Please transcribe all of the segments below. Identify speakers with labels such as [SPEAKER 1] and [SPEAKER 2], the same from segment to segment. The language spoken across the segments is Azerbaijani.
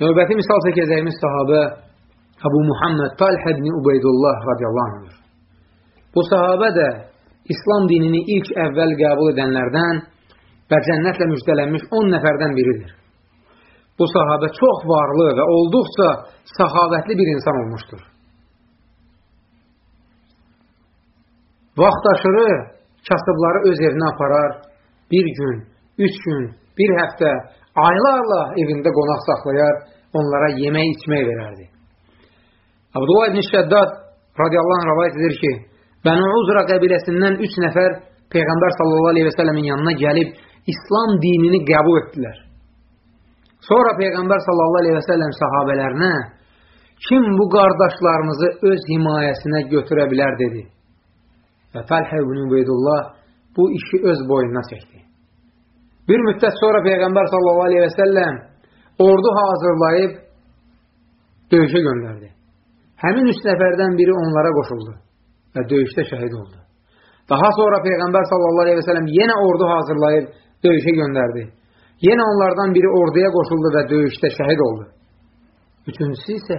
[SPEAKER 1] Növbəti misal çəkəcəyimiz sahabə Əbu Muhammed Talh ibn Ubeydullah radiyallahu anh. Bu sahabə də İslam dinini ilk əvvəl qəbul edənlərdən və cənnətlə müjdələnmiş 10 nəfərdən biridir. Bu sahabə çox varlı və olduqca səxavətli bir insan olmuşdur. Vaxt aşırı kasıbları öz evinə aparar, bir gün, üç gün, bir həftə, aylarla evində qonaq saxlayar, onlara yemək, içmək verərdi. Abdullah ibn Şəddad radiyallahu anh rəvayət edir ki, Bənu Uzra qəbiləsindən üç nəfər Peyğəmbər sallallahu aleyhi və sələmin yanına gəlib İslam dinini qəbul etdilər. Sonra Peyğəmbər sallallahu aleyhi və səlləm sahabələrinə kim bu qardaşlarımızı öz himayəsinə götürə bilər dedi. Və Talhə ibn Ubeydullah bu işi öz boynuna çəkdi. Bir müddət sonra Peyğəmbər sallallahu aleyhi və səlləm ordu hazırlayıb döyüşə göndərdi. Həmin üç nəfərdən biri onlara qoşuldu və döyüşdə şəhid oldu. Daha sonra Peyğəmbər sallallahu aleyhi və sələm yenə ordu hazırlayıb döyüşə göndərdi. Yenə onlardan biri orduya qoşuldu və döyüşdə şəhid oldu. Üçüncüsü isə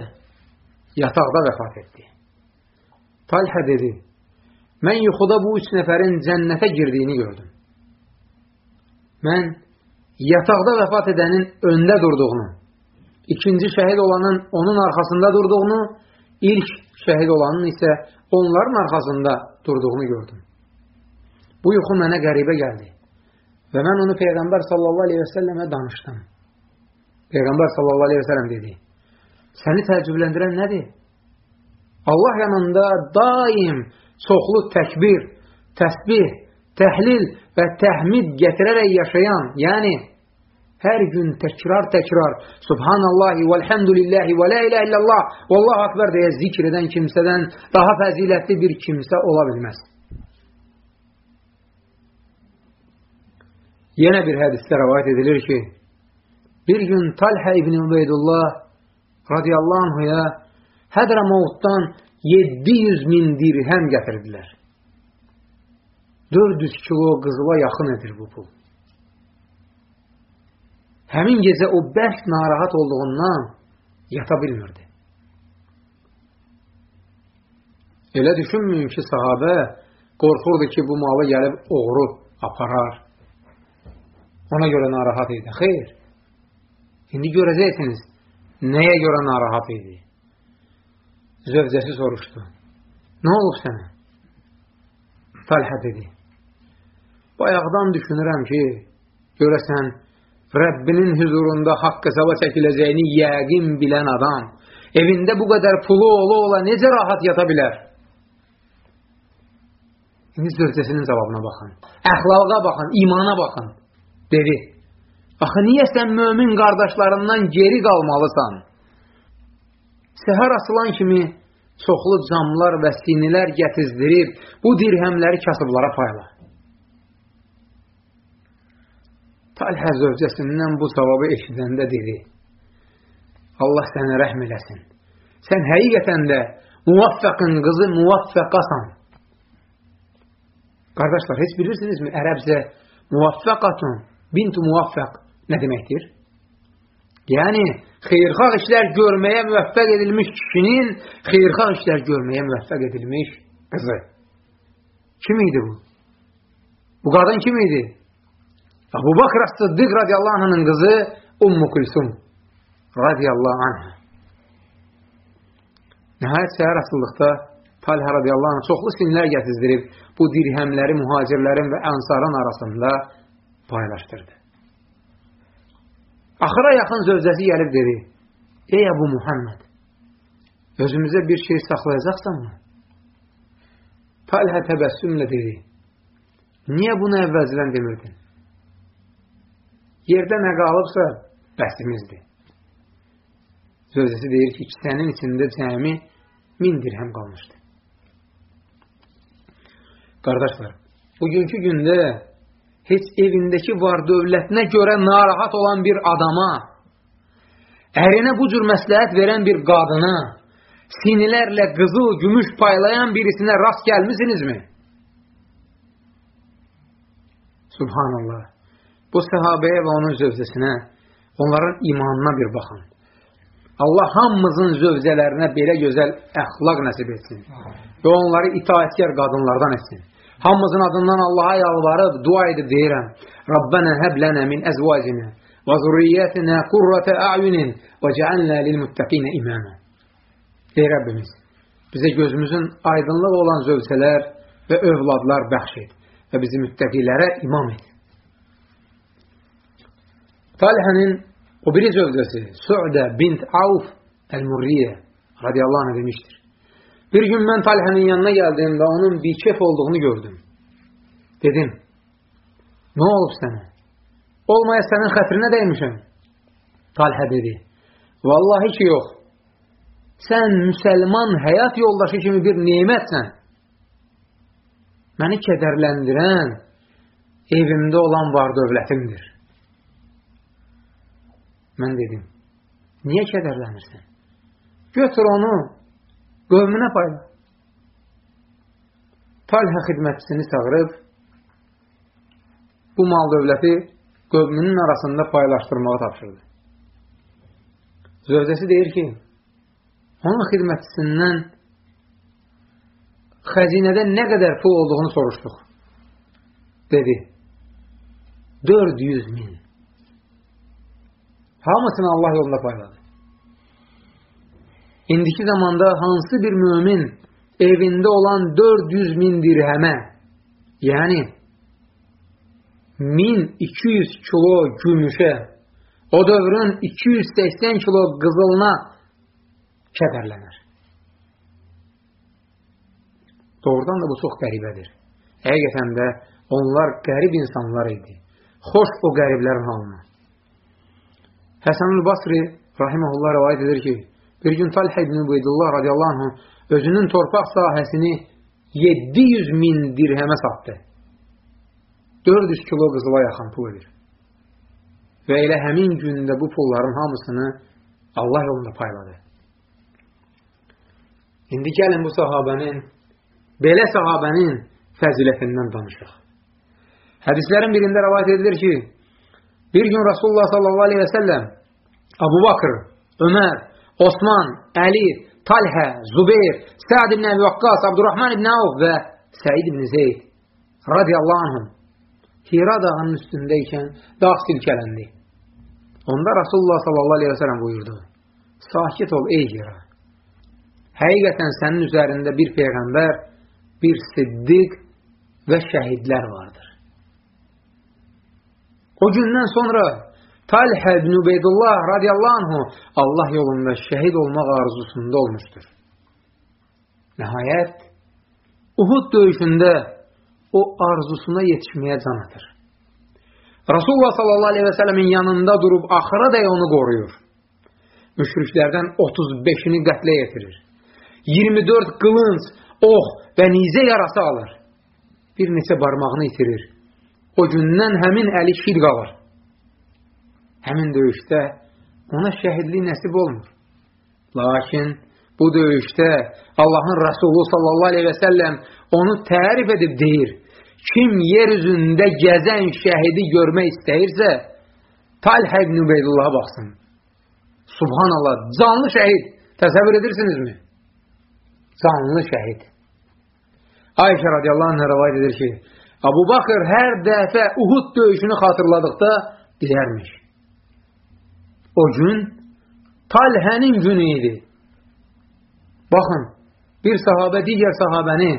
[SPEAKER 1] yataqda vəfat etdi. Talhə dedi, mən yuxuda bu üç nəfərin cənnətə girdiyini gördüm. Mən yataqda vəfat edənin öndə durduğunu, ikinci şəhid olanın onun arxasında durduğunu, ilk şəhid olanın isə onların arxasında durduğunu gördüm. Bu yuxu mənə qəribə gəldi. Və mən onu Peyğəmbər sallallahu aleyhi və səlləmə danışdım. Peyğəmbər sallallahu aleyhi və səlləm dedi, səni təəccübləndirən nədir? Allah yanında daim çoxlu təkbir, təsbih, təhlil və təhmid gətirərək yaşayan, yəni hər gün təkrar-təkrar Subhanallahi vəlhamdülillahi və la ilə illallah Vallahu akbar deyə zikr edən kimsədən daha fəzilətli bir kimsə ola bilməz. Yenə bir hədisdə rəvayət edilir ki, bir gün Talhə ibn Ubeydullah radiyallahu anhuya Hədrəmavuddan 700 min dirhəm gətirdilər. 400 kilo qızıla yaxın edir bu pul. Həmin gecə o bərk narahat olduğundan yata bilmirdi. Elə düşünməyin ki, sahabə qorxurdu ki, bu malı gəlib oğru aparar. Ona görə narahat idi. Xeyr. İndi görəcəksiniz nəyə görə narahat idi. Zövcəsi soruşdu. Nə olub sənə? Talhə dedi. Bayaqdan düşünürəm ki, görəsən, Rəbbinin huzurunda haqq hesaba çəkiləcəyini yəqin bilən adam evində bu qədər pulu ola ola necə rahat yata bilər? İndi zövcəsinin cavabına baxın. Əxlaqa baxın, imana baxın. Dedi, axı niyə sən mömin qardaşlarından geri qalmalısan? Səhər asılan kimi çoxlu camlar və sinilər gətizdirib bu dirhəmləri kasıblara payla. Talhə zövcəsindən bu savabı eşidəndə dedi, Allah sənə rəhm eləsin. Sən həqiqətən də muvaffəqin qızı muvaffəqasan. Qardaşlar, heç bilirsinizmi ərəbcə muvaffəqatun bintu muvaffəq nə deməkdir? Yəni, xeyrxalq işlər görməyə müvəffəq edilmiş kişinin xeyrxalq işlər görməyə müvəffəq edilmiş qızı. Kim idi bu? Bu qadın kim idi? Abu Bakr As-Sıddiq radiyallahu anh'ın qızı Ummu Kulsum radiyallahu anh. Nəhayət səhər asıllıqda Talhə radiyallahu anh çoxlu sinlər gətizdirib bu dirhəmləri mühacirlərin və ənsarın arasında paylaşdırdı. Axıra yaxın zövcəsi gəlib dedi, Ey Əbu Muhammed, özümüzə bir şey saxlayacaqsanmı? Talhə təbəssümlə dedi, niyə bunu əvvəlcədən demirdin? Yerdə nə qalıbsa, bəsimizdir. Zövcəsi deyir ki, kisənin içində cəmi min dirhəm qalmışdı. Qardaşlar, bugünkü gündə heç evindəki var dövlətinə görə narahat olan bir adama, ərinə bu cür məsləhət verən bir qadına, sinilərlə qızıl, gümüş paylayan birisinə rast gəlmisinizmi? Subhanallah. Bu səhabəyə və onun zövcəsinə, onların imanına bir baxın. Allah hamımızın zövcələrinə belə gözəl əxlaq nəsib etsin. Və onları itaətkar qadınlardan etsin. Hamımızın adından Allaha yalvarıb, dua edib deyirəm. Rabbənə həblənə min əzvacinə və zürriyyətinə qurratə a'yunin və cəalnə lilmuttəqinə imamə. Ey Rəbbimiz, bizə gözümüzün aydınlıq olan zövcələr və övladlar bəxş et və bizi müttəqilərə imam et. Talhənin o biri zövcəsi Su'də bint Avf Əl-Murriyə radiyallahu anh demişdir. Bir gün mən Talhənin yanına gəldiyimdə onun bikef olduğunu gördüm. Dedim, nə olub sənə? Olmaya sənin xətrinə dəymişəm. Talhə dedi, vallahi ki yox. Sən müsəlman həyat yoldaşı kimi bir nemətsən. Məni kədərləndirən evimdə olan var dövlətimdir. Mən dedim, niyə kədərlənirsən? Götür onu, qövmünə payla. Talhə xidmətçisini çağırıb, bu mal dövləti qövmünün arasında paylaşdırmağı tapşırdı. Zövcəsi deyir ki, onun xidmətçisindən xəzinədə nə qədər pul olduğunu soruşduq. Dedi, 400 min. Hamısını Allah yolunda payladı. İndiki zamanda hansı bir mümin evində olan 400 min dirhəmə, yəni 1200 kilo gümüşə, o dövrün 280 kilo qızılına kədərlənər. Doğrudan da bu çox qəribədir. Həqiqətən də onlar qərib insanlar idi. Xoş o qəriblərin halına. Həsən-ül Basri rahiməhullah rəvayət edir ki, bir gün Talhə ibn Ubeydullah radiyallahu anh özünün torpaq sahəsini 700 min dirhəmə satdı. 400 kilo qızıla yaxın pul edir. Və elə həmin gündə bu pulların hamısını Allah yolunda payladı. İndi gəlin bu sahabənin, belə sahabənin fəzilətindən danışaq. Hədislərin birində rəvayət edilir ki, bir gün Rasulullah sallallahu aleyhi və səlləm Abu Bakır, Ömər, Osman, Əli, Talhə, Zubeyr, Səad ibn Əbi Vakqas, Abdurrahman ibn Avf və Səid ibn Zeyd radiyallahu anhum Hira dağının üstündəykən dağ silkələndi. Onda Rasulullah sallallahu aleyhi və sələm buyurdu, sakit ol ey Hira. Həqiqətən sənin üzərində bir peyğəmbər, bir siddiq və şəhidlər vardır. O gündən sonra Talhə ibn Ubeydullah radiyallahu anhu Allah yolunda şəhid olmaq arzusunda olmuşdur. Nəhayət, Uhud döyüşündə o arzusuna yetişməyə can atır. Rasulullah sallallahu aleyhi və sələmin yanında durub axıra da onu qoruyur. Müşriklərdən 35-ini qətlə yetirir. 24 qılınc, ox və nizə yarası alır. Bir neçə barmağını itirir. O gündən həmin əli şid qalır. Həmin döyüşdə ona şəhidlik nəsib olmur. Lakin bu döyüşdə Allahın Rasulü sallallahu aleyhi və səlləm onu tərif edib deyir, kim yer üzündə gəzən şəhidi görmək istəyirsə, Talhə ibn Ubeydullah'a baxsın. Subhanallah, canlı şəhid. Təsəvvür edirsinizmi? Canlı şəhid. Ayşə radiyallahu anh rəvayət edir ki, Abu Bakır hər dəfə Uhud döyüşünü xatırladıqda deyərmiş. O gün Talhənin günü idi. Baxın, bir sahabə digər sahabəni,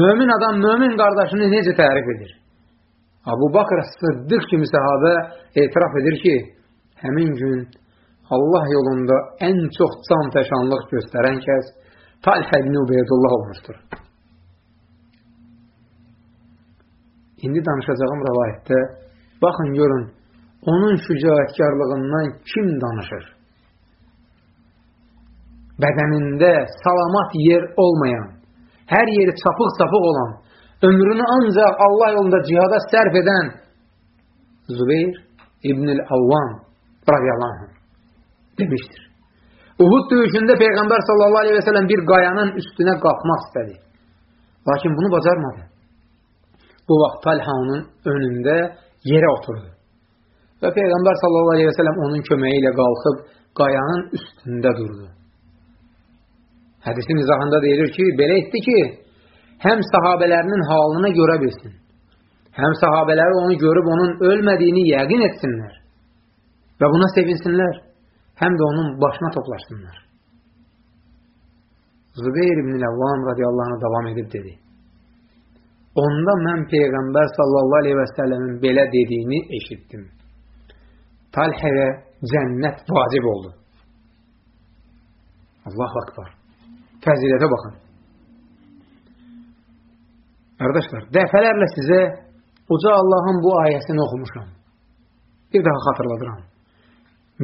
[SPEAKER 1] mömin adam mömin qardaşını necə tərif edir? Abu Bakr Sıddıq kimi sahabə etiraf edir ki, həmin gün Allah yolunda ən çox can təşanlıq göstərən kəs Talhə ibn Ubeydullah olmuşdur. İndi danışacağım rəvayətdə, baxın görün, onun şücaətkarlığından kim danışır? Bədənində salamat yer olmayan, hər yeri çapıq-çapıq olan, ömrünü ancaq Allah yolunda cihada sərf edən Zübeyir İbn-i Avvam radiyallahu anh demişdir. Uhud döyüşündə Peyğəmbər sallallahu aleyhi və sələm bir qayanın üstünə qalxmaq istədi. Lakin bunu bacarmadı. Bu vaxt Talha onun önündə yerə oturdu. Və Peyğəmbər sallallahu aleyhi və sələm onun köməyi ilə qalxıb qayanın üstündə durdu. Hədisin izahında deyilir ki, belə etdi ki, həm sahabələrinin halını görə bilsin, həm sahabələri onu görüb onun ölmədiyini yəqin etsinlər və buna sevinsinlər, həm də onun başına toplaşsınlar. Zübeyir ibn Ləvvam radiyallahu anh davam edib dedi. Onda mən Peyğəmbər sallallahu aleyhi və səlləmin belə dediyini eşitdim. Talhəyə cənnət vacib oldu. Allahu akbar. Fəzilətə baxın. Qardaşlar, dəfələrlə sizə Uca Allahın bu ayəsini oxumuşam. Bir daha xatırladıram.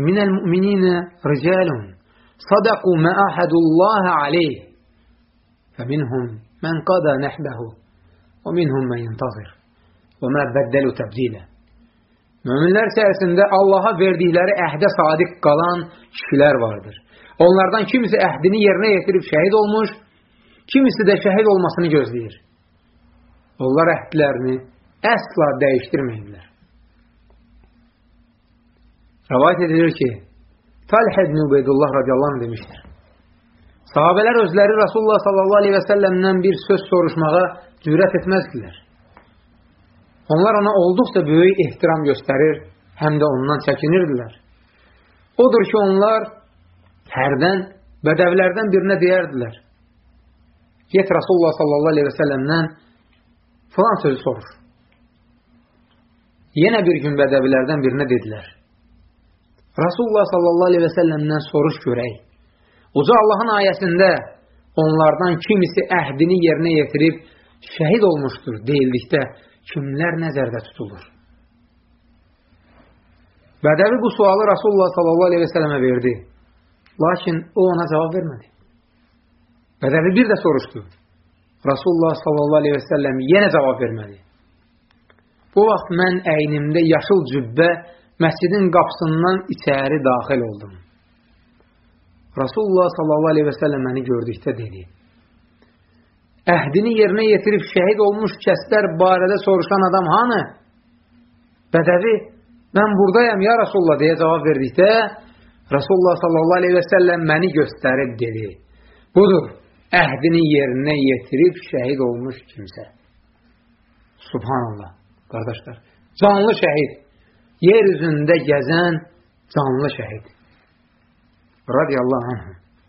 [SPEAKER 1] Minəl mümininə ricalun sadaqu mə əhədullahi aleyh fəminhum mən qada nəhbəhu ومنهم من ينتظر وما بدلوا تبديلا Müminlər içərisində Allaha verdikləri əhdə sadiq qalan kişilər vardır. Onlardan kimisi əhdini yerinə yetirib şəhid olmuş, kimisi də şəhid olmasını gözləyir. Onlar əhdlərini əsla dəyişdirməyirlər. Rəvayət edilir ki, Talih ibn Ubeydullah radiyallahu anh demişdir. Sahabələr özləri Rasulullah sallallahu aleyhi və səlləmdən bir söz soruşmağa cürət etməzdilər. Onlar ona olduqca böyük ehtiram göstərir, həm də ondan çəkinirdilər. Odur ki, onlar hərdən bədəvlərdən birinə deyərdilər. Get Rasulullah sallallahu aleyhi və səlləmdən filan sözü soruş. Yenə bir gün bədəvilərdən birinə dedilər. Rasulullah sallallahu aleyhi və səlləmdən soruş görək. Uca Allahın ayəsində onlardan kimisi əhdini yerinə yetirib şəhid olmuşdur deyildikdə kimlər nəzərdə tutulur? Bədəvi bu sualı Rasulullah sallallahu aleyhi və səlləmə verdi. Lakin o ona cavab vermədi. Bədəvi bir də soruşdu. Rasulullah sallallahu aleyhi və səlləm yenə cavab vermədi. Bu vaxt mən əynimdə yaşıl cübbə məscidin qapısından içəri daxil oldum. Rasulullah sallallahu aleyhi və səlləm məni gördükdə dedi, əhdini yerinə yetirib şəhid olmuş kəslər barədə soruşan adam hanı? Bədəvi, mən buradayam ya Rasulullah deyə cavab verdikdə, Rasulullah sallallahu aleyhi və səlləm məni göstərib dedi, budur, əhdini yerinə yetirib şəhid olmuş kimsə. Subhanallah, qardaşlar, canlı şəhid yer üzündə gəzən canlı şəhid. Radiyallahu anh.